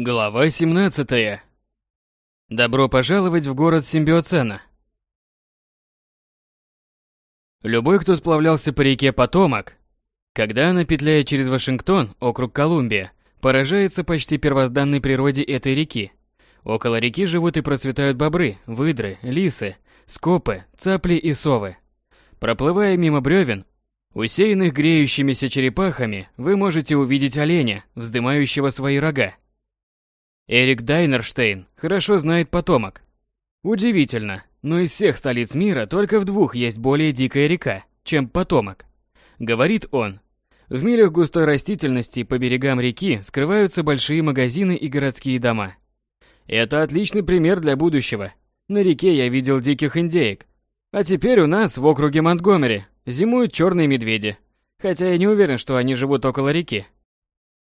Глава 17. Добро пожаловать в город Симбиоцена. Любой, кто сплавлялся по реке Потомак, когда она петляет через Вашингтон, округ Колумбия, поражается почти первозданной природе этой реки. Около реки живут и процветают бобры, выдры, лисы, скопы, цапли и совы. Проплывая мимо бревен, усеянных греющимися черепахами, вы можете увидеть оленя, вздымающего свои рога. Эрик Дайнерштейн хорошо знает потомок. Удивительно, но из всех столиц мира только в двух есть более дикая река, чем потомок. Говорит он. В милях густой растительности по берегам реки скрываются большие магазины и городские дома. Это отличный пример для будущего. На реке я видел диких индеек. А теперь у нас в округе Монтгомери зимуют черные медведи. Хотя я не уверен, что они живут около реки.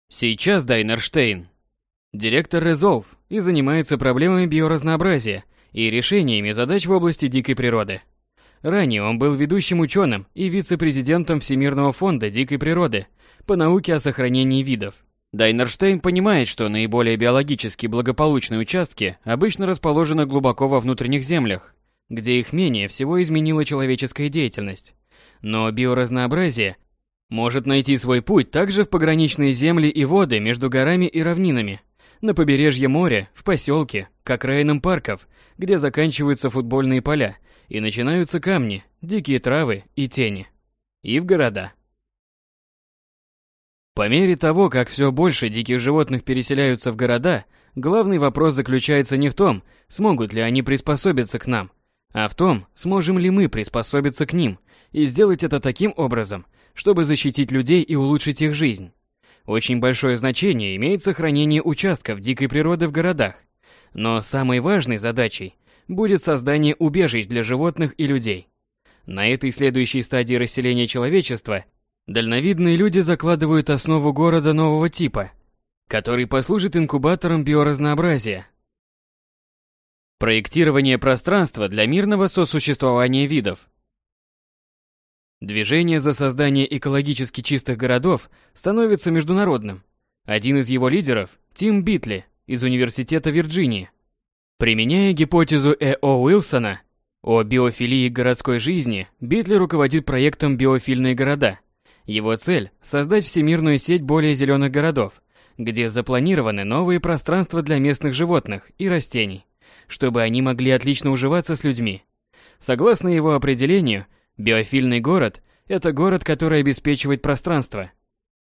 Сейчас Дайнерштейн директор Resolve и занимается проблемами биоразнообразия и решениями задач в области дикой природы. Ранее он был ведущим ученым и вице-президентом Всемирного фонда дикой природы по науке о сохранении видов. Дайнерштейн понимает, что наиболее биологически благополучные участки обычно расположены глубоко во внутренних землях, где их менее всего изменила человеческая деятельность. Но биоразнообразие может найти свой путь также в пограничные земли и воды между горами и равнинами, на побережье моря, в поселке, к окраинам парков, где заканчиваются футбольные поля и начинаются камни, дикие травы и тени. И в города. По мере того, как все больше диких животных переселяются в города, главный вопрос заключается не в том, смогут ли они приспособиться к нам, а в том, сможем ли мы приспособиться к ним и сделать это таким образом, чтобы защитить людей и улучшить их жизнь. Очень большое значение имеет сохранение участков дикой природы в городах. Но самой важной задачей будет создание убежищ для животных и людей. На этой следующей стадии расселения человечества дальновидные люди закладывают основу города нового типа, который послужит инкубатором биоразнообразия. Проектирование пространства для мирного сосуществования видов – Движение за создание экологически чистых городов становится международным. Один из его лидеров – Тим Битли из Университета Вирджинии. Применяя гипотезу Э.О. Уилсона о биофилии городской жизни, Битли руководит проектом «Биофильные города». Его цель – создать всемирную сеть более зеленых городов, где запланированы новые пространства для местных животных и растений, чтобы они могли отлично уживаться с людьми. Согласно его определению, Биофильный город – это город, который обеспечивает пространство.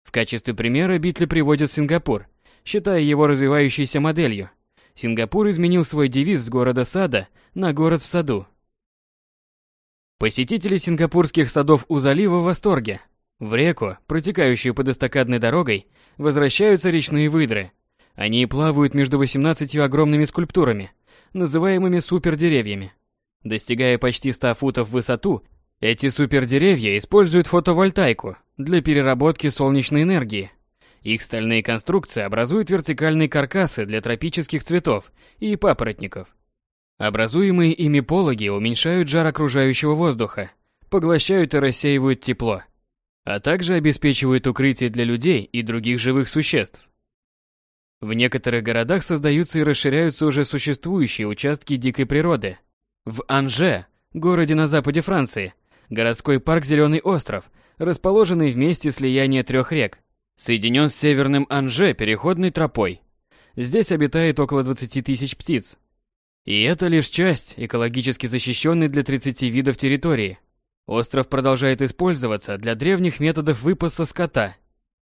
В качестве примера Битли приводит Сингапур, считая его развивающейся моделью. Сингапур изменил свой девиз с города-сада на город в саду. Посетители сингапурских садов у залива в восторге. В реку, протекающую под эстакадной дорогой, возвращаются речные выдры. Они плавают между 18 огромными скульптурами, называемыми супердеревьями. Достигая почти 100 футов в высоту эти супердеревья используют фотовольтайку для переработки солнечной энергии. Их стальные конструкции образуют вертикальные каркасы для тропических цветов и папоротников. Образуемые ими пологи уменьшают жар окружающего воздуха, поглощают и рассеивают тепло, а также обеспечивают укрытие для людей и других живых существ. В некоторых городах создаются и расширяются уже существующие участки дикой природы. В Анже, городе на западе Франции, Городской парк Зеленый остров, расположенный в месте слияния трех рек, соединен с северным Анже переходной тропой. Здесь обитает около 20 тысяч птиц. И это лишь часть экологически защищенной для 30 видов территории. Остров продолжает использоваться для древних методов выпаса скота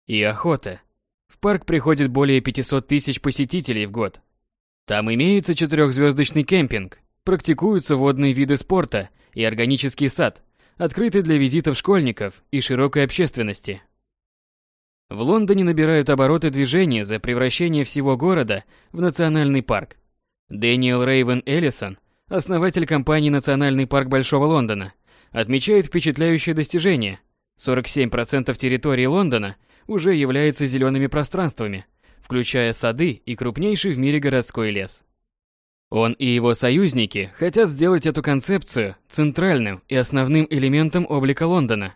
и охоты. В парк приходит более 500 тысяч посетителей в год. Там имеется четырехзвездочный кемпинг, практикуются водные виды спорта и органический сад – открыты для визитов школьников и широкой общественности. В Лондоне набирают обороты движения за превращение всего города в национальный парк. Дэниел Рейвен Эллисон, основатель компании «Национальный парк Большого Лондона», отмечает впечатляющее достижение. 47% территории Лондона уже является зелеными пространствами, включая сады и крупнейший в мире городской лес. Он и его союзники хотят сделать эту концепцию центральным и основным элементом облика Лондона.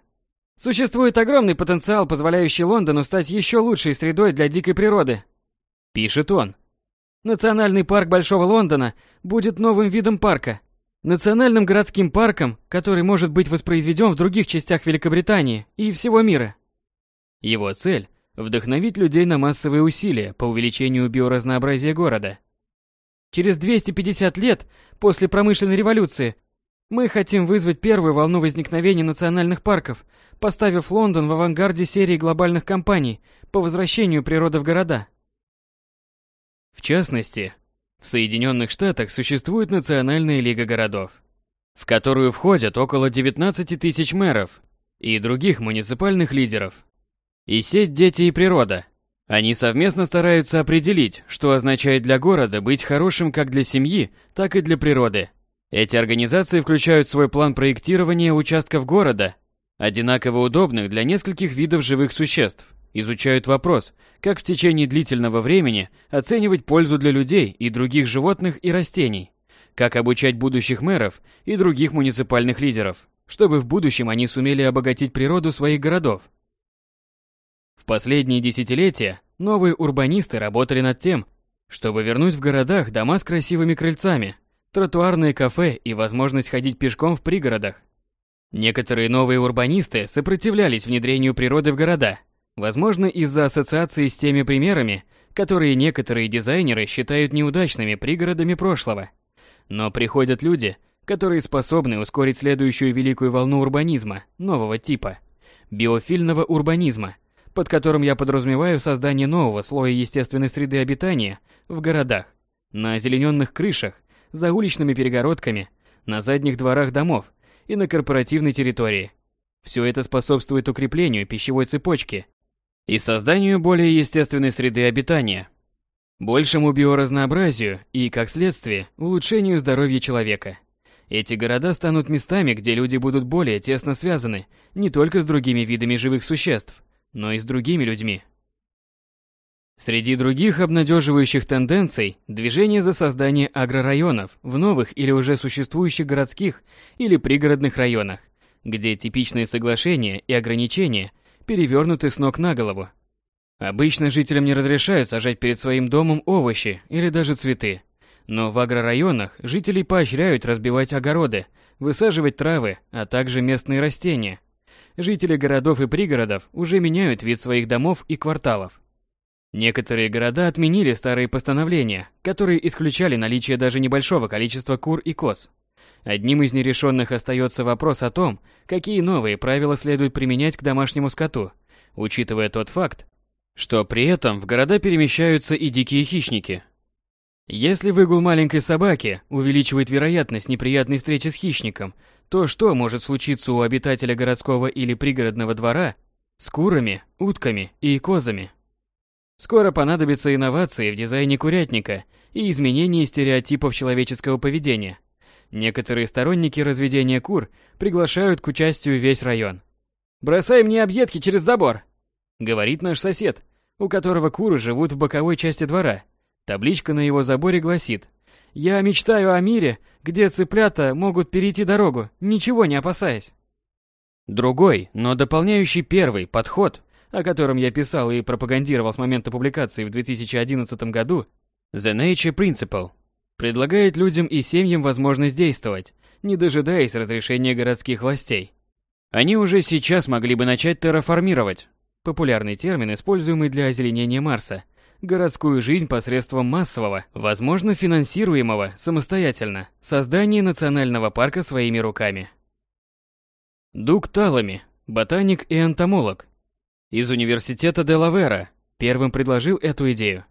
Существует огромный потенциал, позволяющий Лондону стать еще лучшей средой для дикой природы, пишет он. Национальный парк Большого Лондона будет новым видом парка. Национальным городским парком, который может быть воспроизведен в других частях Великобритании и всего мира. Его цель – вдохновить людей на массовые усилия по увеличению биоразнообразия города. Через 250 лет после промышленной революции мы хотим вызвать первую волну возникновения национальных парков, поставив Лондон в авангарде серии глобальных кампаний по возвращению природы в города. В частности, в Соединенных Штатах существует Национальная лига городов, в которую входят около 19 тысяч мэров и других муниципальных лидеров. И сеть «Дети и природа». Они совместно стараются определить, что означает для города быть хорошим как для семьи, так и для природы. Эти организации включают в свой план проектирования участков города, одинаково удобных для нескольких видов живых существ, изучают вопрос, как в течение длительного времени оценивать пользу для людей и других животных и растений, как обучать будущих мэров и других муниципальных лидеров, чтобы в будущем они сумели обогатить природу своих городов. В последние десятилетия новые урбанисты работали над тем, чтобы вернуть в городах дома с красивыми крыльцами, тротуарные кафе и возможность ходить пешком в пригородах. Некоторые новые урбанисты сопротивлялись внедрению природы в города – Возможно, из-за ассоциации с теми примерами, которые некоторые дизайнеры считают неудачными пригородами прошлого. Но приходят люди, которые способны ускорить следующую великую волну урбанизма нового типа – биофильного урбанизма, под которым я подразумеваю создание нового слоя естественной среды обитания в городах, на озелененных крышах, за уличными перегородками, на задних дворах домов и на корпоративной территории. Все это способствует укреплению пищевой цепочки и созданию более естественной среды обитания, большему биоразнообразию и, как следствие, улучшению здоровья человека. Эти города станут местами, где люди будут более тесно связаны не только с другими видами живых существ, но и с другими людьми. Среди других обнадеживающих тенденций – движение за создание агрорайонов в новых или уже существующих городских или пригородных районах, где типичные соглашения и ограничения – перевернуты с ног на голову. Обычно жителям не разрешают сажать перед своим домом овощи или даже цветы. Но в агрорайонах жителей поощряют разбивать огороды, высаживать травы, а также местные растения. Жители городов и пригородов уже меняют вид своих домов и кварталов. Некоторые города отменили старые постановления, которые исключали наличие даже небольшого количества кур и коз. Одним из нерешенных остается вопрос о том, какие новые правила следует применять к домашнему скоту, учитывая тот факт, что при этом в города перемещаются и дикие хищники. Если выгул маленькой собаки увеличивает вероятность неприятной встречи с хищником, то что может случиться у обитателя городского или пригородного двора с курами, утками и козами? Скоро понадобятся инновации в дизайне курятника и изменение стереотипов человеческого поведения. Некоторые сторонники разведения кур приглашают к участию весь район. «Бросай мне объедки через забор!» — говорит наш сосед, у которого куры живут в боковой части двора. Табличка на его заборе гласит «Я мечтаю о мире, где цыплята могут перейти дорогу, ничего не опасаясь». Другой, но дополняющий первый подход, о котором я писал и пропагандировал с момента публикации в 2011 году, The Nature Principle – Предлагает людям и семьям возможность действовать, не дожидаясь разрешения городских властей. Они уже сейчас могли бы начать терраформировать, популярный термин, используемый для озеленения Марса, городскую жизнь посредством массового, возможно финансируемого самостоятельно, создания национального парка своими руками. Дуг Талами, ботаник и энтомолог, из университета Делавера, первым предложил эту идею.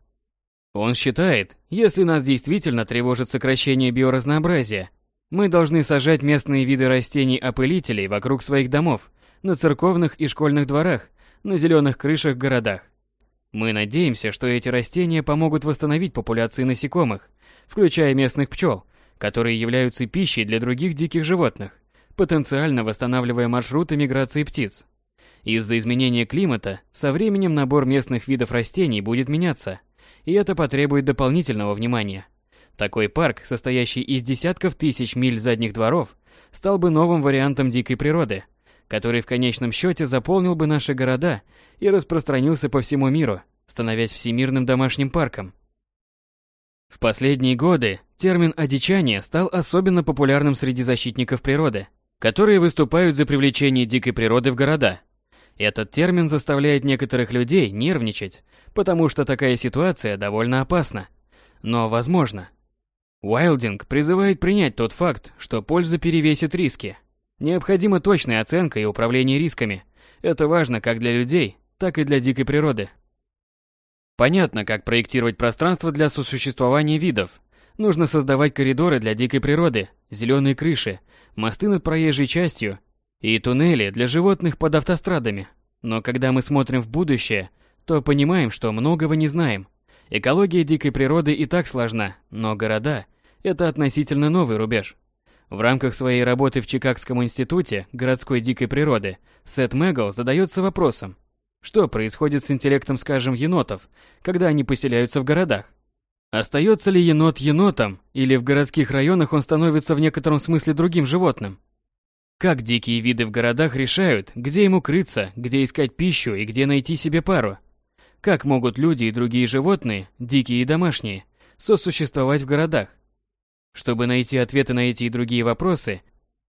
Он считает, если нас действительно тревожит сокращение биоразнообразия, мы должны сажать местные виды растений-опылителей вокруг своих домов, на церковных и школьных дворах, на зеленых крышах городах. Мы надеемся, что эти растения помогут восстановить популяции насекомых, включая местных пчел, которые являются пищей для других диких животных, потенциально восстанавливая маршруты миграции птиц. Из-за изменения климата со временем набор местных видов растений будет меняться – и это потребует дополнительного внимания. Такой парк, состоящий из десятков тысяч миль задних дворов, стал бы новым вариантом дикой природы, который в конечном счете заполнил бы наши города и распространился по всему миру, становясь всемирным домашним парком. В последние годы термин «одичание» стал особенно популярным среди защитников природы, которые выступают за привлечение дикой природы в города. Этот термин заставляет некоторых людей нервничать, потому что такая ситуация довольно опасна. Но возможно. Уайлдинг призывает принять тот факт, что польза перевесит риски. Необходима точная оценка и управление рисками. Это важно как для людей, так и для дикой природы. Понятно, как проектировать пространство для сосуществования видов. Нужно создавать коридоры для дикой природы, зеленые крыши, мосты над проезжей частью и туннели для животных под автострадами. Но когда мы смотрим в будущее, то понимаем, что многого не знаем. Экология дикой природы и так сложна, но города – это относительно новый рубеж. В рамках своей работы в Чикагском институте городской дикой природы Сет Мэгл задается вопросом, что происходит с интеллектом, скажем, енотов, когда они поселяются в городах? Остается ли енот енотом, или в городских районах он становится в некотором смысле другим животным? Как дикие виды в городах решают, где ему крыться, где искать пищу и где найти себе пару? Как могут люди и другие животные, дикие и домашние, сосуществовать в городах? Чтобы найти ответы на эти и другие вопросы,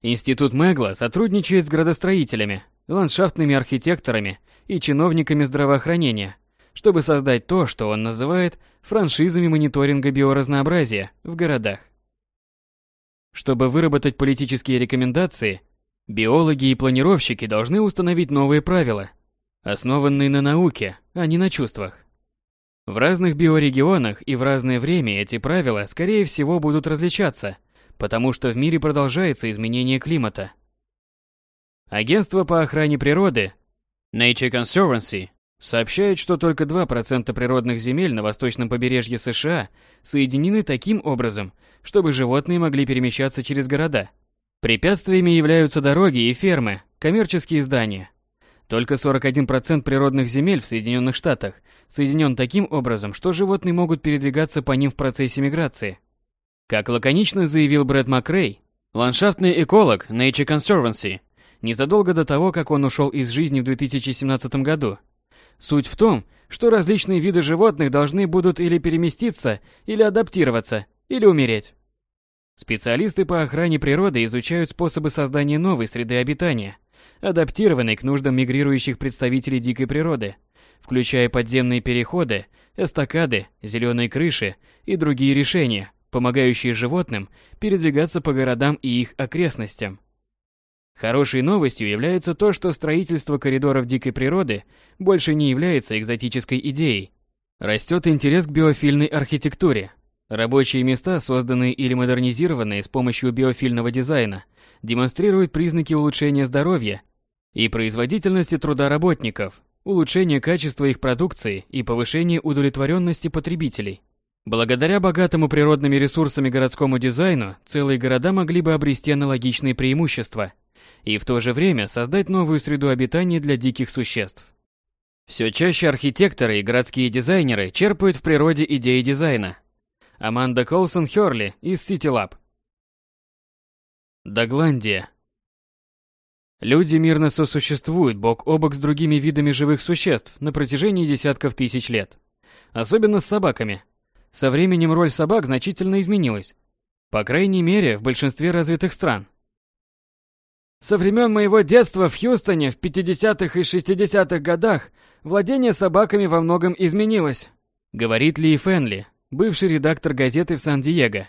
Институт Мегла сотрудничает с градостроителями, ландшафтными архитекторами и чиновниками здравоохранения, чтобы создать то, что он называет франшизами мониторинга биоразнообразия в городах. Чтобы выработать политические рекомендации, биологи и планировщики должны установить новые правила – основанный на науке, а не на чувствах. В разных биорегионах и в разное время эти правила, скорее всего, будут различаться, потому что в мире продолжается изменение климата. Агентство по охране природы Nature Conservancy сообщает, что только 2% природных земель на восточном побережье США соединены таким образом, чтобы животные могли перемещаться через города. Препятствиями являются дороги и фермы, коммерческие здания, только 41% природных земель в Соединенных Штатах соединен таким образом, что животные могут передвигаться по ним в процессе миграции. Как лаконично заявил Брэд Макрей, ландшафтный эколог Nature Conservancy, незадолго до того, как он ушел из жизни в 2017 году. Суть в том, что различные виды животных должны будут или переместиться, или адаптироваться, или умереть. Специалисты по охране природы изучают способы создания новой среды обитания – адаптированный к нуждам мигрирующих представителей дикой природы, включая подземные переходы, эстакады, зеленые крыши и другие решения, помогающие животным передвигаться по городам и их окрестностям. Хорошей новостью является то, что строительство коридоров дикой природы больше не является экзотической идеей. Растет интерес к биофильной архитектуре. Рабочие места, созданные или модернизированные с помощью биофильного дизайна, демонстрируют признаки улучшения здоровья и производительности труда работников, улучшения качества их продукции и повышения удовлетворенности потребителей. Благодаря богатому природными ресурсами городскому дизайну, целые города могли бы обрести аналогичные преимущества и в то же время создать новую среду обитания для диких существ. Все чаще архитекторы и городские дизайнеры черпают в природе идеи дизайна. Аманда Колсон Хёрли из Lab Догландия. Люди мирно сосуществуют бок о бок с другими видами живых существ на протяжении десятков тысяч лет. Особенно с собаками. Со временем роль собак значительно изменилась. По крайней мере, в большинстве развитых стран. Со времен моего детства в Хьюстоне в 50-х и 60-х годах владение собаками во многом изменилось, говорит Ли Фенли, бывший редактор газеты в Сан-Диего.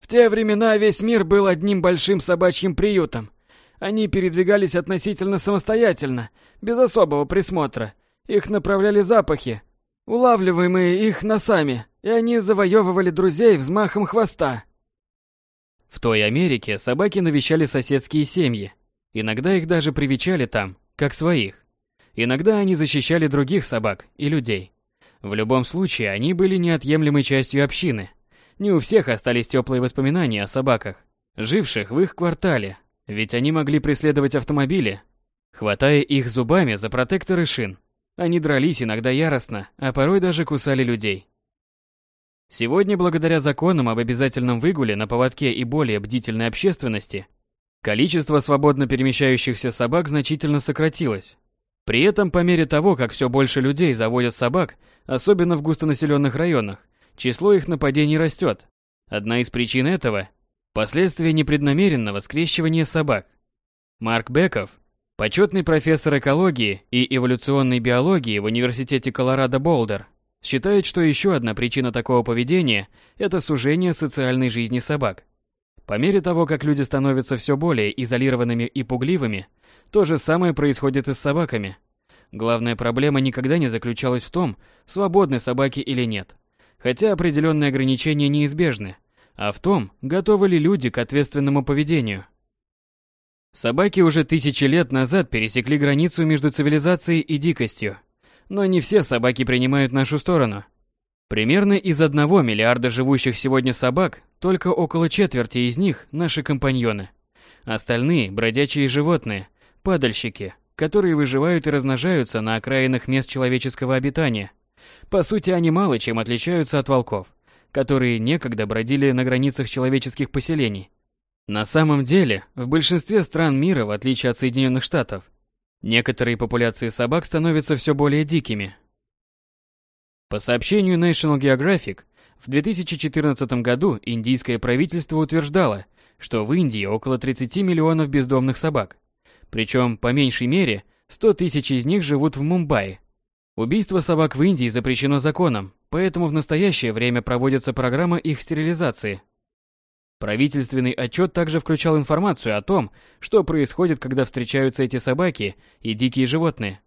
В те времена весь мир был одним большим собачьим приютом. Они передвигались относительно самостоятельно, без особого присмотра. Их направляли запахи, улавливаемые их носами, и они завоевывали друзей взмахом хвоста. В той Америке собаки навещали соседские семьи. Иногда их даже привечали там, как своих. Иногда они защищали других собак и людей. В любом случае, они были неотъемлемой частью общины – не у всех остались теплые воспоминания о собаках, живших в их квартале, ведь они могли преследовать автомобили, хватая их зубами за протекторы шин. Они дрались иногда яростно, а порой даже кусали людей. Сегодня, благодаря законам об обязательном выгуле на поводке и более бдительной общественности, количество свободно перемещающихся собак значительно сократилось. При этом, по мере того, как все больше людей заводят собак, особенно в густонаселенных районах, число их нападений растет. Одна из причин этого – последствия непреднамеренного скрещивания собак. Марк Беков, почетный профессор экологии и эволюционной биологии в Университете Колорадо-Болдер, считает, что еще одна причина такого поведения – это сужение социальной жизни собак. По мере того, как люди становятся все более изолированными и пугливыми, то же самое происходит и с собаками. Главная проблема никогда не заключалась в том, свободны собаки или нет, хотя определенные ограничения неизбежны, а в том, готовы ли люди к ответственному поведению. Собаки уже тысячи лет назад пересекли границу между цивилизацией и дикостью, но не все собаки принимают нашу сторону. Примерно из одного миллиарда живущих сегодня собак, только около четверти из них – наши компаньоны. Остальные – бродячие животные, падальщики, которые выживают и размножаются на окраинах мест человеческого обитания. По сути, они мало чем отличаются от волков, которые некогда бродили на границах человеческих поселений. На самом деле, в большинстве стран мира, в отличие от Соединенных Штатов, некоторые популяции собак становятся все более дикими. По сообщению National Geographic, в 2014 году индийское правительство утверждало, что в Индии около 30 миллионов бездомных собак. Причем, по меньшей мере, 100 тысяч из них живут в Мумбаи. Убийство собак в Индии запрещено законом, поэтому в настоящее время проводится программа их стерилизации. Правительственный отчет также включал информацию о том, что происходит, когда встречаются эти собаки и дикие животные.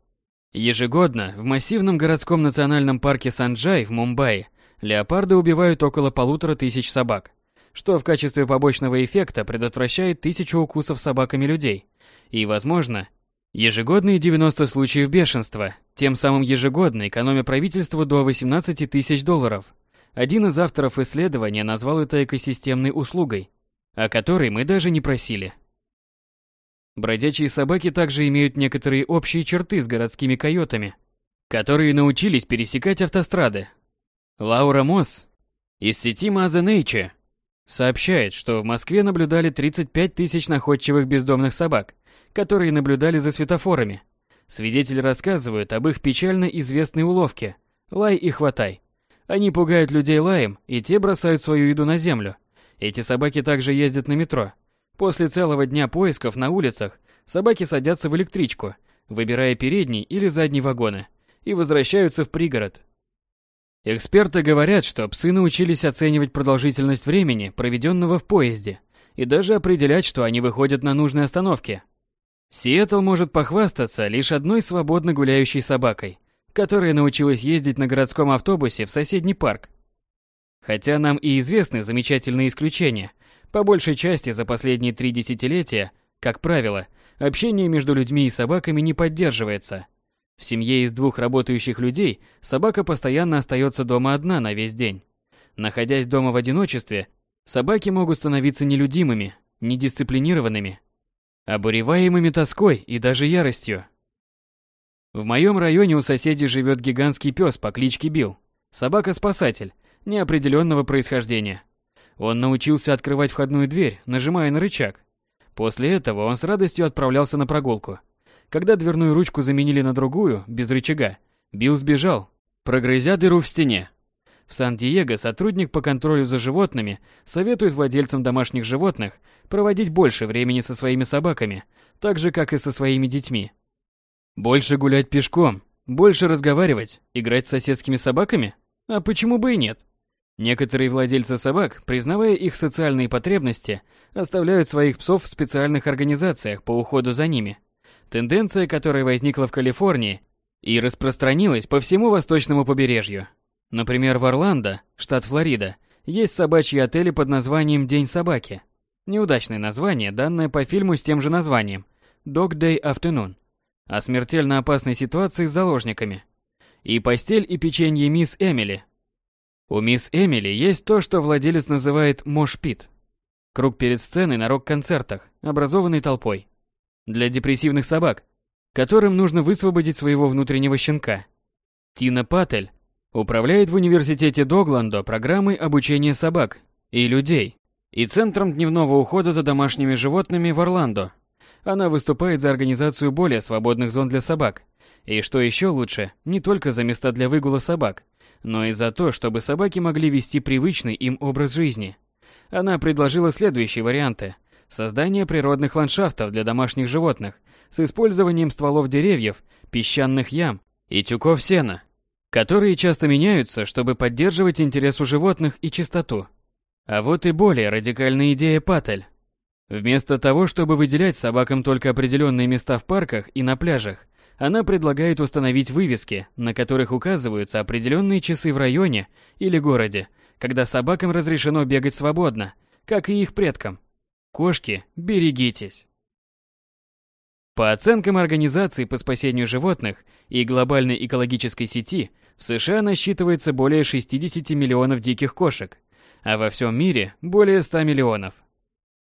Ежегодно в массивном городском национальном парке Санджай в Мумбаи леопарды убивают около полутора тысяч собак, что в качестве побочного эффекта предотвращает тысячу укусов собаками людей и, возможно, ежегодные 90 случаев бешенства, тем самым ежегодно экономя правительству до 18 тысяч долларов. Один из авторов исследования назвал это экосистемной услугой, о которой мы даже не просили. Бродячие собаки также имеют некоторые общие черты с городскими койотами, которые научились пересекать автострады. Лаура Мосс из сети Mother Nature сообщает, что в Москве наблюдали 35 тысяч находчивых бездомных собак, которые наблюдали за светофорами. Свидетели рассказывают об их печально известной уловке «лай и хватай». Они пугают людей лаем, и те бросают свою еду на землю. Эти собаки также ездят на метро. После целого дня поисков на улицах собаки садятся в электричку, выбирая передний или задний вагоны, и возвращаются в пригород. Эксперты говорят, что псы научились оценивать продолжительность времени, проведенного в поезде, и даже определять, что они выходят на нужной остановке – Сиэтл может похвастаться лишь одной свободно гуляющей собакой, которая научилась ездить на городском автобусе в соседний парк. Хотя нам и известны замечательные исключения, по большей части за последние три десятилетия, как правило, общение между людьми и собаками не поддерживается. В семье из двух работающих людей собака постоянно остается дома одна на весь день. Находясь дома в одиночестве, собаки могут становиться нелюдимыми, недисциплинированными, обуреваемыми тоской и даже яростью. В моем районе у соседей живет гигантский пес по кличке Билл, собака-спасатель, неопределенного происхождения. Он научился открывать входную дверь, нажимая на рычаг. После этого он с радостью отправлялся на прогулку. Когда дверную ручку заменили на другую, без рычага, Билл сбежал, прогрызя дыру в стене. В Сан-Диего сотрудник по контролю за животными советует владельцам домашних животных проводить больше времени со своими собаками, так же, как и со своими детьми. Больше гулять пешком, больше разговаривать, играть с соседскими собаками? А почему бы и нет? Некоторые владельцы собак, признавая их социальные потребности, оставляют своих псов в специальных организациях по уходу за ними. Тенденция, которая возникла в Калифорнии и распространилась по всему восточному побережью. Например, в Орландо, штат Флорида, есть собачьи отели под названием «День собаки». Неудачное название, данное по фильму с тем же названием «Dog Day Afternoon», о смертельно опасной ситуации с заложниками. И постель и печенье мисс Эмили. У мисс Эмили есть то, что владелец называет мошпит. Круг перед сценой на рок-концертах, образованный толпой. Для депрессивных собак, которым нужно высвободить своего внутреннего щенка. Тина Паттель Управляет в университете Догландо программой обучения собак и людей и Центром дневного ухода за домашними животными в Орландо. Она выступает за организацию более свободных зон для собак. И что еще лучше, не только за места для выгула собак, но и за то, чтобы собаки могли вести привычный им образ жизни. Она предложила следующие варианты. Создание природных ландшафтов для домашних животных с использованием стволов деревьев, песчаных ям и тюков сена, которые часто меняются, чтобы поддерживать интерес у животных и чистоту. А вот и более радикальная идея Паттель. Вместо того, чтобы выделять собакам только определенные места в парках и на пляжах, она предлагает установить вывески, на которых указываются определенные часы в районе или городе, когда собакам разрешено бегать свободно, как и их предкам. Кошки, берегитесь! По оценкам Организации по спасению животных и глобальной экологической сети, в США насчитывается более 60 миллионов диких кошек, а во всем мире более 100 миллионов.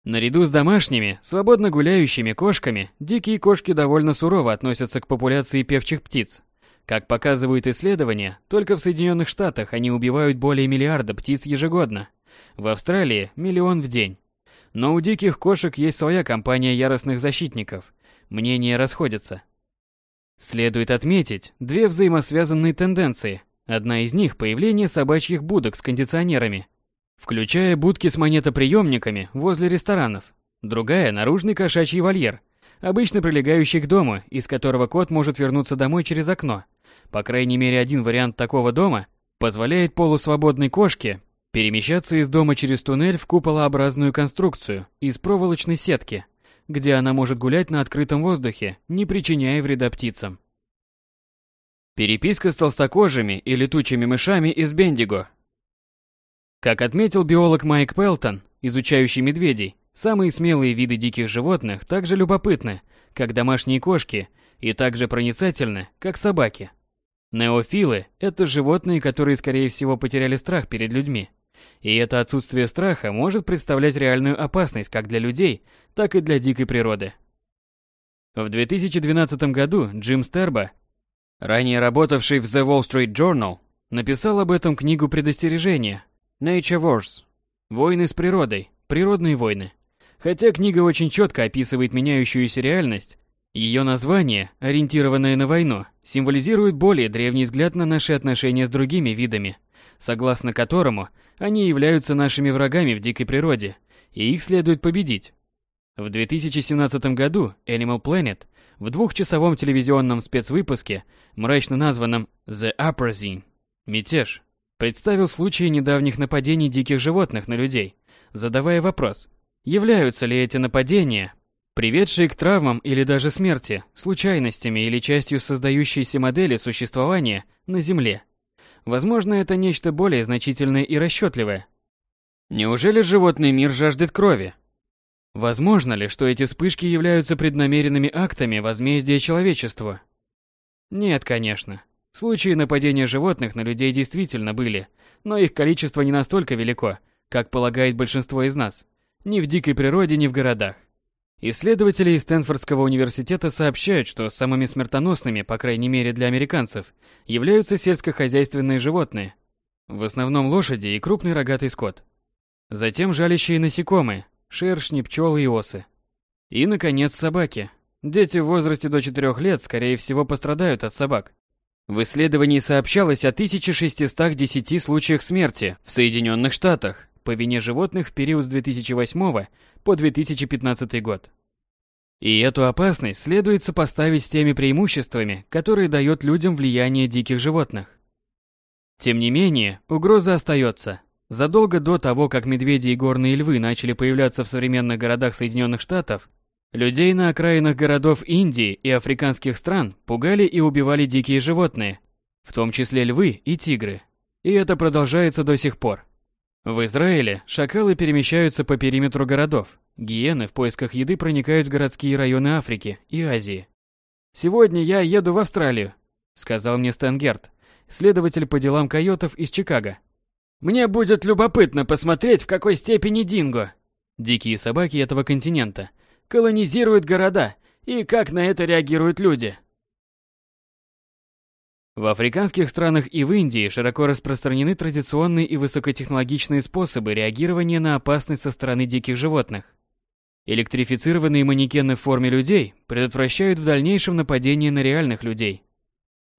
Наряду с домашними, свободно гуляющими кошками, дикие кошки довольно сурово относятся к популяции певчих птиц. Как показывают исследования, только в Соединенных Штатах они убивают более миллиарда птиц ежегодно. В Австралии – миллион в день. Но у диких кошек есть своя компания яростных защитников. Мнения расходятся. Следует отметить две взаимосвязанные тенденции. Одна из них – появление собачьих будок с кондиционерами – включая будки с монетоприемниками возле ресторанов. Другая – наружный кошачий вольер, обычно прилегающий к дому, из которого кот может вернуться домой через окно. По крайней мере, один вариант такого дома позволяет полусвободной кошке перемещаться из дома через туннель в куполообразную конструкцию из проволочной сетки, где она может гулять на открытом воздухе, не причиняя вреда птицам. Переписка с толстокожими и летучими мышами из Бендиго как отметил биолог Майк Пелтон, изучающий медведей, самые смелые виды диких животных также любопытны, как домашние кошки, и также проницательны, как собаки. Неофилы – это животные, которые, скорее всего, потеряли страх перед людьми. И это отсутствие страха может представлять реальную опасность как для людей, так и для дикой природы. В 2012 году Джим Стерба, ранее работавший в The Wall Street Journal, написал об этом книгу предостережения Nature Wars. Войны с природой. Природные войны. Хотя книга очень четко описывает меняющуюся реальность, ее название, ориентированное на войну, символизирует более древний взгляд на наши отношения с другими видами, согласно которому они являются нашими врагами в дикой природе, и их следует победить. В 2017 году Animal Planet в двухчасовом телевизионном спецвыпуске, мрачно названном The Uprising, мятеж, представил случаи недавних нападений диких животных на людей, задавая вопрос, являются ли эти нападения, приведшие к травмам или даже смерти, случайностями или частью создающейся модели существования на Земле. Возможно, это нечто более значительное и расчетливое. Неужели животный мир жаждет крови? Возможно ли, что эти вспышки являются преднамеренными актами возмездия человечеству? Нет, конечно. Случаи нападения животных на людей действительно были, но их количество не настолько велико, как полагает большинство из нас. Ни в дикой природе, ни в городах. Исследователи из Стэнфордского университета сообщают, что самыми смертоносными, по крайней мере для американцев, являются сельскохозяйственные животные. В основном лошади и крупный рогатый скот. Затем жалящие насекомые, шершни, пчелы и осы. И, наконец, собаки. Дети в возрасте до 4 лет, скорее всего, пострадают от собак. В исследовании сообщалось о 1610 случаях смерти в Соединенных Штатах по вине животных в период с 2008 по 2015 год. И эту опасность следует сопоставить с теми преимуществами, которые дает людям влияние диких животных. Тем не менее, угроза остается. Задолго до того, как медведи и горные львы начали появляться в современных городах Соединенных Штатов, Людей на окраинах городов Индии и африканских стран пугали и убивали дикие животные, в том числе львы и тигры. И это продолжается до сих пор. В Израиле шакалы перемещаются по периметру городов, гиены в поисках еды проникают в городские районы Африки и Азии. «Сегодня я еду в Австралию», — сказал мне Стэн Герт, следователь по делам койотов из Чикаго. «Мне будет любопытно посмотреть, в какой степени динго, дикие собаки этого континента, колонизируют города и как на это реагируют люди. В африканских странах и в Индии широко распространены традиционные и высокотехнологичные способы реагирования на опасность со стороны диких животных. Электрифицированные манекены в форме людей предотвращают в дальнейшем нападение на реальных людей.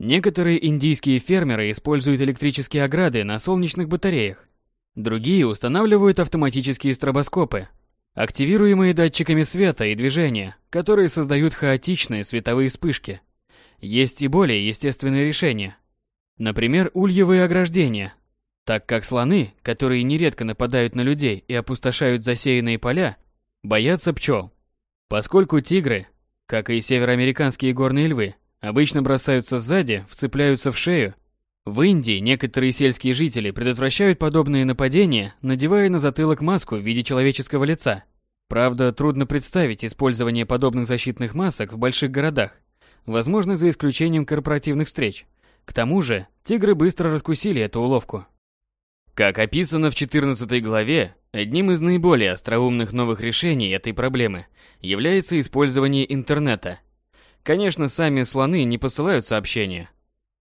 Некоторые индийские фермеры используют электрические ограды на солнечных батареях. Другие устанавливают автоматические стробоскопы, активируемые датчиками света и движения, которые создают хаотичные световые вспышки. Есть и более естественные решения. Например, ульевые ограждения. Так как слоны, которые нередко нападают на людей и опустошают засеянные поля, боятся пчел. Поскольку тигры, как и североамериканские горные львы, обычно бросаются сзади, вцепляются в шею, в Индии некоторые сельские жители предотвращают подобные нападения, надевая на затылок маску в виде человеческого лица. Правда, трудно представить использование подобных защитных масок в больших городах, возможно, за исключением корпоративных встреч. К тому же, тигры быстро раскусили эту уловку. Как описано в 14 главе, одним из наиболее остроумных новых решений этой проблемы является использование интернета. Конечно, сами слоны не посылают сообщения,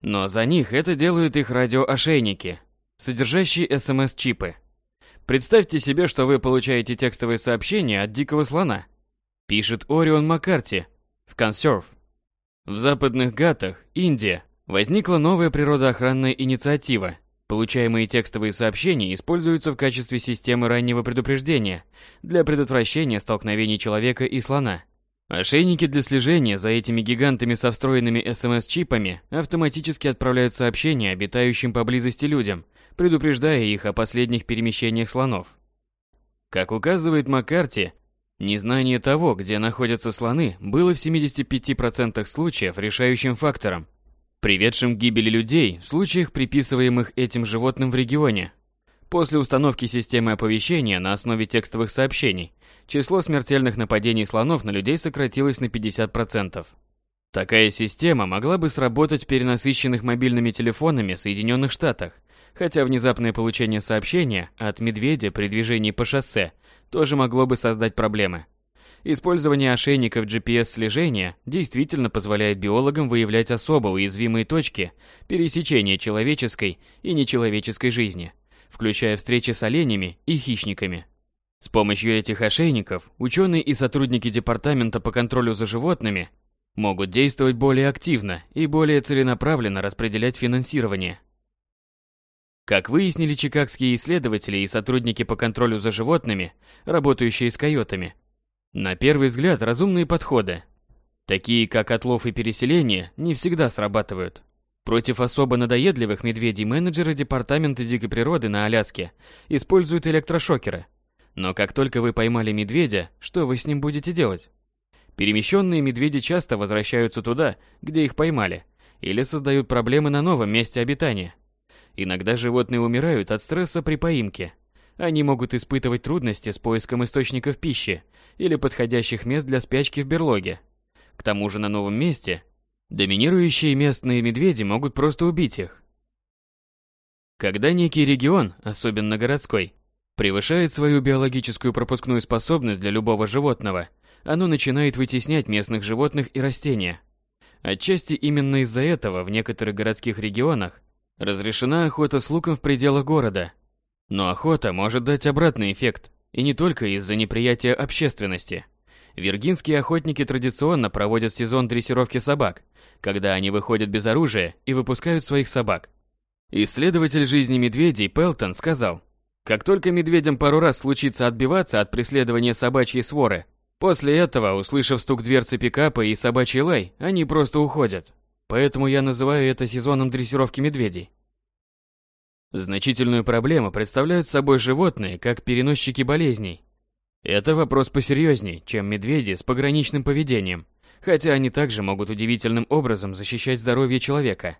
но за них это делают их радиоошейники, содержащие СМС-чипы. Представьте себе, что вы получаете текстовые сообщения от дикого слона, пишет Орион Маккарти в Conserve. В западных Гатах, Индия, возникла новая природоохранная инициатива. Получаемые текстовые сообщения используются в качестве системы раннего предупреждения для предотвращения столкновений человека и слона. Ошейники для слежения за этими гигантами со встроенными СМС-чипами автоматически отправляют сообщения обитающим поблизости людям, предупреждая их о последних перемещениях слонов. Как указывает Маккарти, Незнание того, где находятся слоны, было в 75% случаев решающим фактором, приведшим к гибели людей в случаях, приписываемых этим животным в регионе. После установки системы оповещения на основе текстовых сообщений, число смертельных нападений слонов на людей сократилось на 50%. Такая система могла бы сработать в перенасыщенных мобильными телефонами Соединенных Штатах, хотя внезапное получение сообщения от медведя при движении по шоссе тоже могло бы создать проблемы. Использование ошейников GPS-слежения действительно позволяет биологам выявлять особо уязвимые точки пересечения человеческой и нечеловеческой жизни, включая встречи с оленями и хищниками. С помощью этих ошейников ученые и сотрудники Департамента по контролю за животными могут действовать более активно и более целенаправленно распределять финансирование – как выяснили чикагские исследователи и сотрудники по контролю за животными, работающие с койотами, на первый взгляд разумные подходы, такие как отлов и переселение, не всегда срабатывают. Против особо надоедливых медведей менеджеры Департамента дикой природы на Аляске используют электрошокеры. Но как только вы поймали медведя, что вы с ним будете делать? Перемещенные медведи часто возвращаются туда, где их поймали, или создают проблемы на новом месте обитания. Иногда животные умирают от стресса при поимке. Они могут испытывать трудности с поиском источников пищи или подходящих мест для спячки в берлоге. К тому же на новом месте доминирующие местные медведи могут просто убить их. Когда некий регион, особенно городской, превышает свою биологическую пропускную способность для любого животного, оно начинает вытеснять местных животных и растения. Отчасти именно из-за этого в некоторых городских регионах Разрешена охота с луком в пределах города. Но охота может дать обратный эффект, и не только из-за неприятия общественности. Виргинские охотники традиционно проводят сезон дрессировки собак, когда они выходят без оружия и выпускают своих собак. Исследователь жизни медведей Пелтон сказал, как только медведям пару раз случится отбиваться от преследования собачьей своры, после этого, услышав стук дверцы пикапа и собачий лай, они просто уходят. Поэтому я называю это сезоном дрессировки медведей. Значительную проблему представляют собой животные, как переносчики болезней. Это вопрос посерьезней, чем медведи с пограничным поведением, хотя они также могут удивительным образом защищать здоровье человека.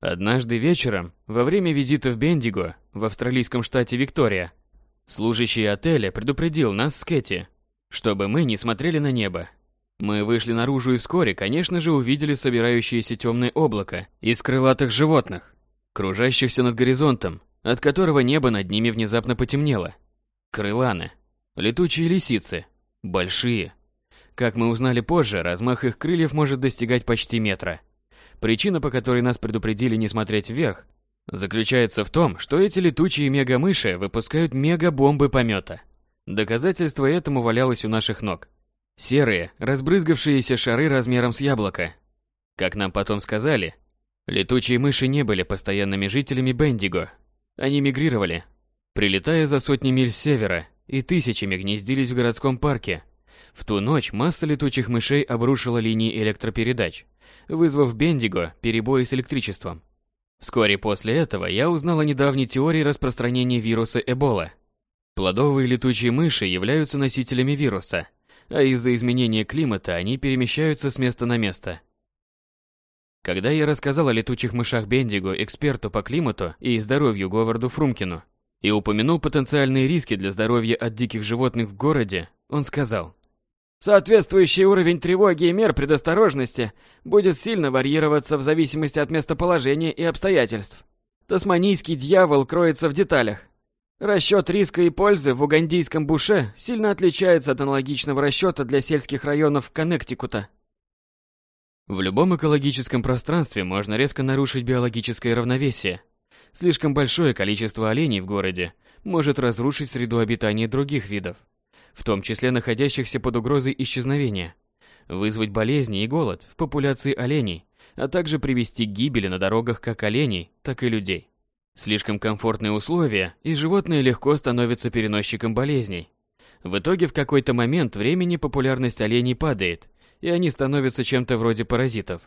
Однажды вечером, во время визита в Бендиго, в австралийском штате Виктория, служащий отеля предупредил нас с Кэти, чтобы мы не смотрели на небо, мы вышли наружу и вскоре, конечно же, увидели собирающееся темное облако из крылатых животных, кружащихся над горизонтом, от которого небо над ними внезапно потемнело. Крыланы. Летучие лисицы. Большие. Как мы узнали позже, размах их крыльев может достигать почти метра. Причина, по которой нас предупредили не смотреть вверх, заключается в том, что эти летучие мегамыши выпускают мегабомбы помета. Доказательство этому валялось у наших ног – Серые, разбрызгавшиеся шары размером с яблоко. Как нам потом сказали, летучие мыши не были постоянными жителями Бендиго. Они мигрировали, прилетая за сотни миль с севера, и тысячами гнездились в городском парке. В ту ночь масса летучих мышей обрушила линии электропередач, вызвав Бендиго перебои с электричеством. Вскоре после этого я узнал о недавней теории распространения вируса Эбола. Плодовые летучие мыши являются носителями вируса, а из-за изменения климата они перемещаются с места на место. Когда я рассказал о летучих мышах Бендиго эксперту по климату и здоровью Говарду Фрумкину и упомянул потенциальные риски для здоровья от диких животных в городе, он сказал: Соответствующий уровень тревоги и мер предосторожности будет сильно варьироваться в зависимости от местоположения и обстоятельств. Тасманийский дьявол кроется в деталях. Расчет риска и пользы в угандийском буше сильно отличается от аналогичного расчета для сельских районов Коннектикута. В любом экологическом пространстве можно резко нарушить биологическое равновесие. Слишком большое количество оленей в городе может разрушить среду обитания других видов в том числе находящихся под угрозой исчезновения, вызвать болезни и голод в популяции оленей, а также привести к гибели на дорогах как оленей, так и людей. Слишком комфортные условия, и животные легко становятся переносчиком болезней. В итоге в какой-то момент времени популярность оленей падает, и они становятся чем-то вроде паразитов.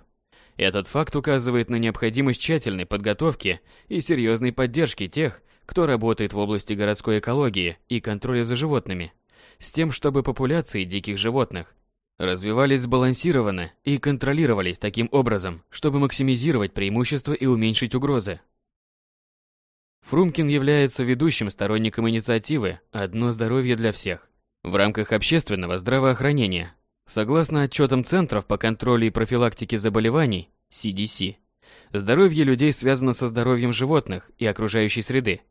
Этот факт указывает на необходимость тщательной подготовки и серьезной поддержки тех, кто работает в области городской экологии и контроля за животными с тем, чтобы популяции диких животных развивались сбалансированно и контролировались таким образом, чтобы максимизировать преимущества и уменьшить угрозы. Фрумкин является ведущим сторонником инициативы «Одно здоровье для всех» в рамках общественного здравоохранения. Согласно отчетам Центров по контролю и профилактике заболеваний CDC, здоровье людей связано со здоровьем животных и окружающей среды.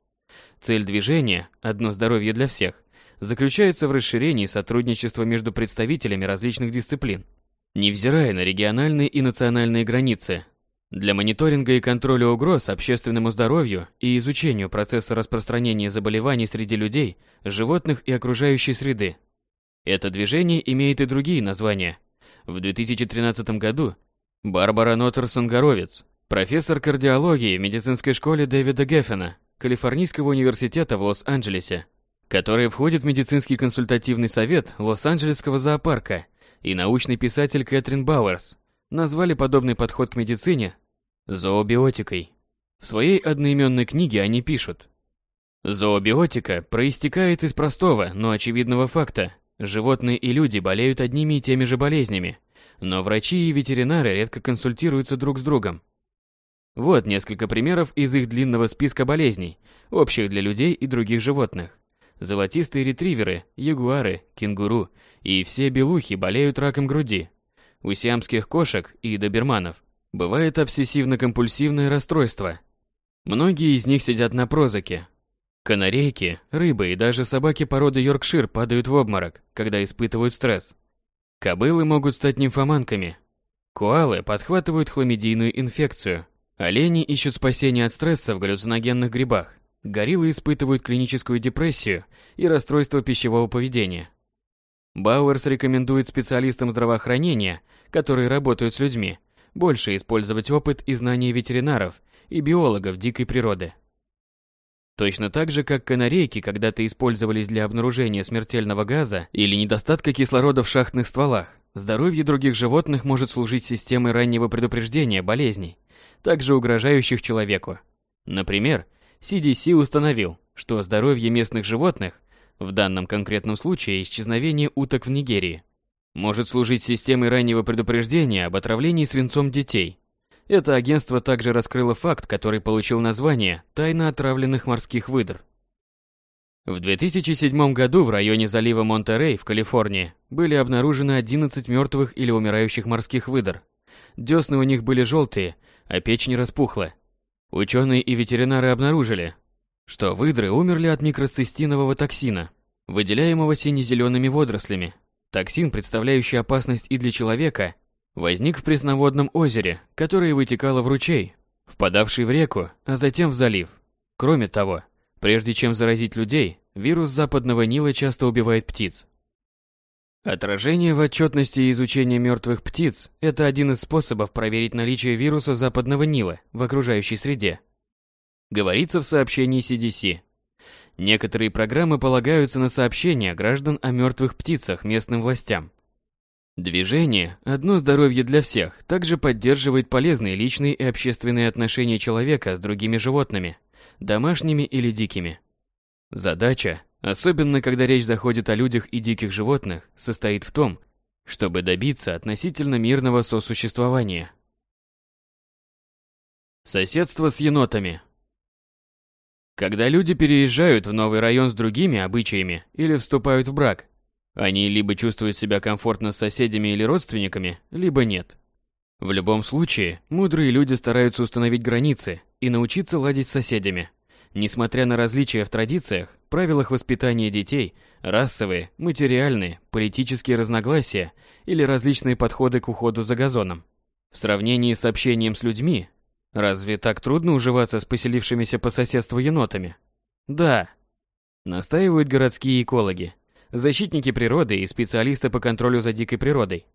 Цель движения «Одно здоровье для всех» заключается в расширении сотрудничества между представителями различных дисциплин, невзирая на региональные и национальные границы, для мониторинга и контроля угроз общественному здоровью и изучению процесса распространения заболеваний среди людей, животных и окружающей среды. Это движение имеет и другие названия. В 2013 году Барбара Ноттерсон-Горовец, профессор кардиологии в медицинской школе Дэвида Геффена, Калифорнийского университета в Лос-Анджелесе, который входит в медицинский консультативный совет Лос-Анджелесского зоопарка, и научный писатель Кэтрин Бауэрс назвали подобный подход к медицине зообиотикой. В своей одноименной книге они пишут: Зообиотика проистекает из простого, но очевидного факта. Животные и люди болеют одними и теми же болезнями, но врачи и ветеринары редко консультируются друг с другом. Вот несколько примеров из их длинного списка болезней, общих для людей и других животных. Золотистые ретриверы, ягуары, кенгуру и все белухи болеют раком груди. У сиамских кошек и доберманов бывает обсессивно-компульсивное расстройство. Многие из них сидят на прозаке. Канарейки, рыбы и даже собаки породы Йоркшир падают в обморок, когда испытывают стресс. Кобылы могут стать нимфоманками. Коалы подхватывают хламидийную инфекцию. Олени ищут спасения от стресса в галлюциногенных грибах. Гориллы испытывают клиническую депрессию и расстройство пищевого поведения. Бауэрс рекомендует специалистам здравоохранения, которые работают с людьми, больше использовать опыт и знания ветеринаров и биологов дикой природы. Точно так же, как канарейки когда-то использовались для обнаружения смертельного газа или недостатка кислорода в шахтных стволах, здоровье других животных может служить системой раннего предупреждения болезней, также угрожающих человеку. Например, CDC установил, что здоровье местных животных, в данном конкретном случае исчезновение уток в Нигерии, может служить системой раннего предупреждения об отравлении свинцом детей. Это агентство также раскрыло факт, который получил название «Тайна отравленных морских выдр». В 2007 году в районе залива Монтерей в Калифорнии были обнаружены 11 мертвых или умирающих морских выдр. Десны у них были желтые, а печень распухла. Ученые и ветеринары обнаружили, что выдры умерли от микроцистинового токсина, выделяемого сине-зелеными водорослями. Токсин, представляющий опасность и для человека, возник в пресноводном озере, которое вытекало в ручей, впадавший в реку, а затем в залив. Кроме того, прежде чем заразить людей, вирус западного Нила часто убивает птиц. Отражение в отчетности и изучение мертвых птиц – это один из способов проверить наличие вируса западного Нила в окружающей среде. Говорится в сообщении CDC. Некоторые программы полагаются на сообщения граждан о мертвых птицах местным властям. Движение «Одно здоровье для всех» также поддерживает полезные личные и общественные отношения человека с другими животными, домашними или дикими. Задача Особенно, когда речь заходит о людях и диких животных, состоит в том, чтобы добиться относительно мирного сосуществования. Соседство с енотами. Когда люди переезжают в новый район с другими обычаями или вступают в брак, они либо чувствуют себя комфортно с соседями или родственниками, либо нет. В любом случае, мудрые люди стараются установить границы и научиться ладить с соседями – Несмотря на различия в традициях, правилах воспитания детей, расовые, материальные, политические разногласия или различные подходы к уходу за газоном. В сравнении с общением с людьми, разве так трудно уживаться с поселившимися по соседству енотами? Да. Настаивают городские экологи, защитники природы и специалисты по контролю за дикой природой.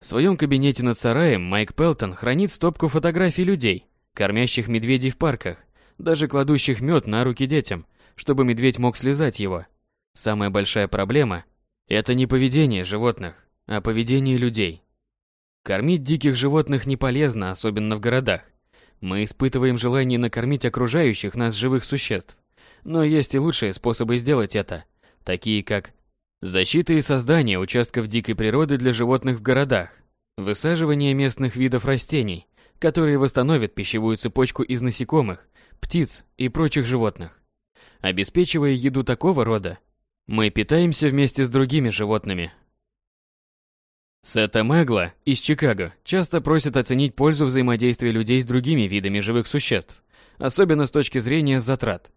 В своем кабинете над сараем Майк Пелтон хранит стопку фотографий людей, кормящих медведей в парках, даже кладущих мед на руки детям, чтобы медведь мог слезать его. Самая большая проблема – это не поведение животных, а поведение людей. Кормить диких животных не полезно, особенно в городах. Мы испытываем желание накормить окружающих нас живых существ. Но есть и лучшие способы сделать это, такие как защита и создание участков дикой природы для животных в городах, высаживание местных видов растений, которые восстановят пищевую цепочку из насекомых, птиц и прочих животных. Обеспечивая еду такого рода, мы питаемся вместе с другими животными. Сета Мегла из Чикаго часто просит оценить пользу взаимодействия людей с другими видами живых существ, особенно с точки зрения затрат.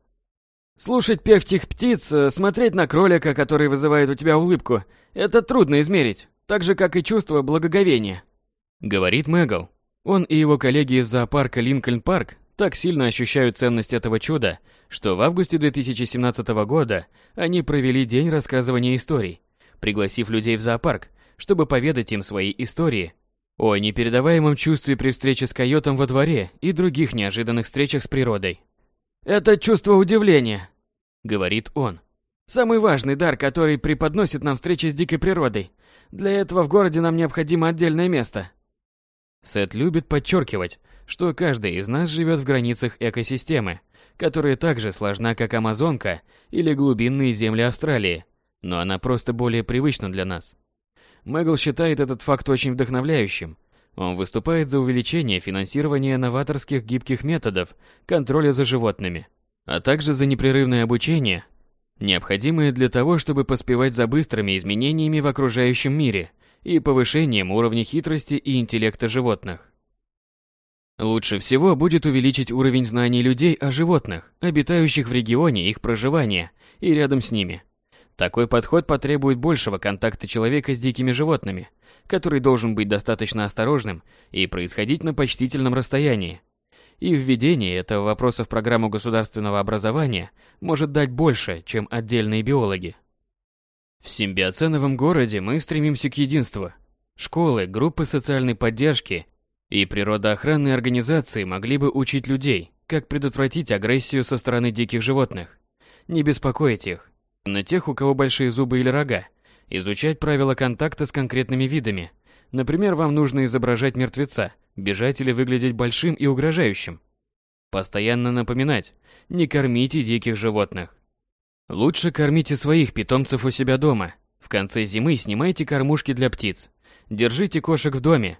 Слушать пев тех птиц, э, смотреть на кролика, который вызывает у тебя улыбку, это трудно измерить, так же, как и чувство благоговения. Говорит Мэгл. Он и его коллеги из зоопарка Линкольн Парк так сильно ощущают ценность этого чуда, что в августе 2017 года они провели день рассказывания историй, пригласив людей в зоопарк, чтобы поведать им свои истории о непередаваемом чувстве при встрече с койотом во дворе и других неожиданных встречах с природой. «Это чувство удивления», — говорит он. «Самый важный дар, который преподносит нам встреча с дикой природой. Для этого в городе нам необходимо отдельное место». Сет любит подчеркивать, что каждый из нас живет в границах экосистемы, которая так же сложна, как Амазонка или глубинные земли Австралии, но она просто более привычна для нас. Мэгл считает этот факт очень вдохновляющим. Он выступает за увеличение финансирования новаторских гибких методов контроля за животными, а также за непрерывное обучение, необходимое для того, чтобы поспевать за быстрыми изменениями в окружающем мире и повышением уровня хитрости и интеллекта животных. Лучше всего будет увеличить уровень знаний людей о животных, обитающих в регионе их проживания и рядом с ними. Такой подход потребует большего контакта человека с дикими животными, который должен быть достаточно осторожным и происходить на почтительном расстоянии. И введение этого вопроса в программу государственного образования может дать больше, чем отдельные биологи. В симбиоценовом городе мы стремимся к единству. Школы, группы социальной поддержки и природоохранные организации могли бы учить людей, как предотвратить агрессию со стороны диких животных, не беспокоить их, на тех, у кого большие зубы или рога, изучать правила контакта с конкретными видами. Например, вам нужно изображать мертвеца, бежать или выглядеть большим и угрожающим. Постоянно напоминать, не кормите диких животных. Лучше кормите своих питомцев у себя дома. В конце зимы снимайте кормушки для птиц. Держите кошек в доме,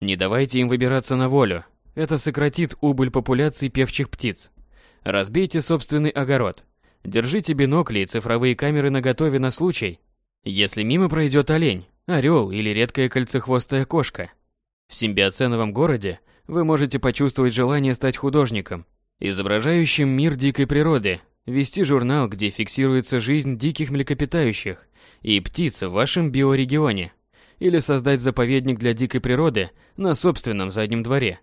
не давайте им выбираться на волю. Это сократит убыль популяции певчих птиц. Разбейте собственный огород. Держите бинокли и цифровые камеры наготове на случай, если мимо пройдет олень, орел или редкая кольцехвостая кошка. В симбиоценовом городе вы можете почувствовать желание стать художником, изображающим мир дикой природы, вести журнал, где фиксируется жизнь диких млекопитающих и птиц в вашем биорегионе или создать заповедник для дикой природы на собственном заднем дворе.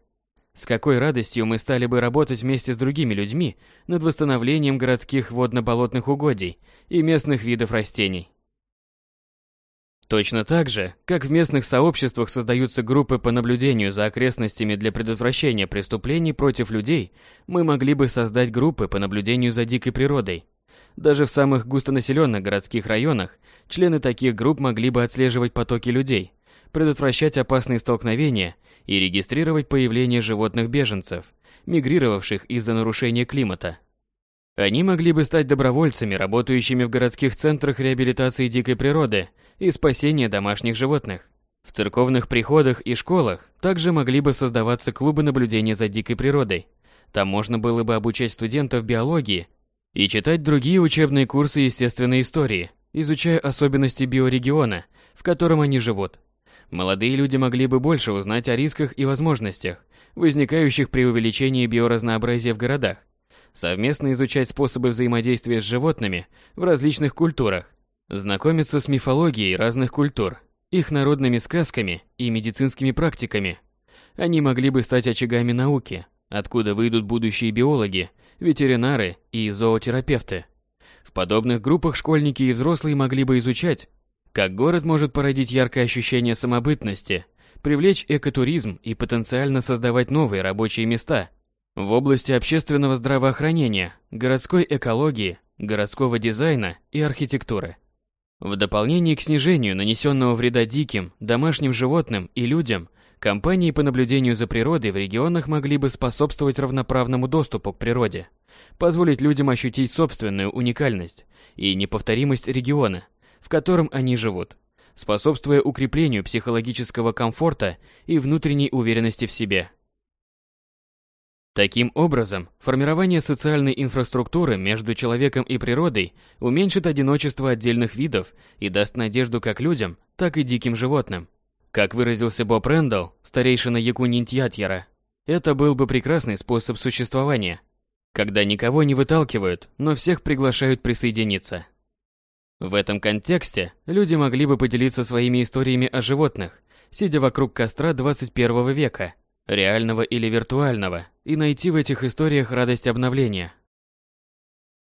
С какой радостью мы стали бы работать вместе с другими людьми над восстановлением городских водно-болотных угодий и местных видов растений. Точно так же, как в местных сообществах создаются группы по наблюдению за окрестностями для предотвращения преступлений против людей, мы могли бы создать группы по наблюдению за дикой природой. Даже в самых густонаселенных городских районах члены таких групп могли бы отслеживать потоки людей, предотвращать опасные столкновения и регистрировать появление животных-беженцев, мигрировавших из-за нарушения климата. Они могли бы стать добровольцами, работающими в городских центрах реабилитации дикой природы и спасения домашних животных. В церковных приходах и школах также могли бы создаваться клубы наблюдения за дикой природой. Там можно было бы обучать студентов биологии и читать другие учебные курсы естественной истории, изучая особенности биорегиона, в котором они живут. Молодые люди могли бы больше узнать о рисках и возможностях, возникающих при увеличении биоразнообразия в городах, совместно изучать способы взаимодействия с животными в различных культурах, знакомиться с мифологией разных культур, их народными сказками и медицинскими практиками. Они могли бы стать очагами науки, откуда выйдут будущие биологи, ветеринары и зоотерапевты. В подобных группах школьники и взрослые могли бы изучать, как город может породить яркое ощущение самобытности, привлечь экотуризм и потенциально создавать новые рабочие места в области общественного здравоохранения, городской экологии, городского дизайна и архитектуры. В дополнение к снижению нанесенного вреда диким, домашним животным и людям, компании по наблюдению за природой в регионах могли бы способствовать равноправному доступу к природе, позволить людям ощутить собственную уникальность и неповторимость региона, в котором они живут, способствуя укреплению психологического комфорта и внутренней уверенности в себе. Таким образом, формирование социальной инфраструктуры между человеком и природой уменьшит одиночество отдельных видов и даст надежду как людям, так и диким животным. Как выразился Боб Рэндалл, старейшина Якунинтьятьера, это был бы прекрасный способ существования, когда никого не выталкивают, но всех приглашают присоединиться. В этом контексте люди могли бы поделиться своими историями о животных, сидя вокруг костра 21 века – реального или виртуального, и найти в этих историях радость обновления –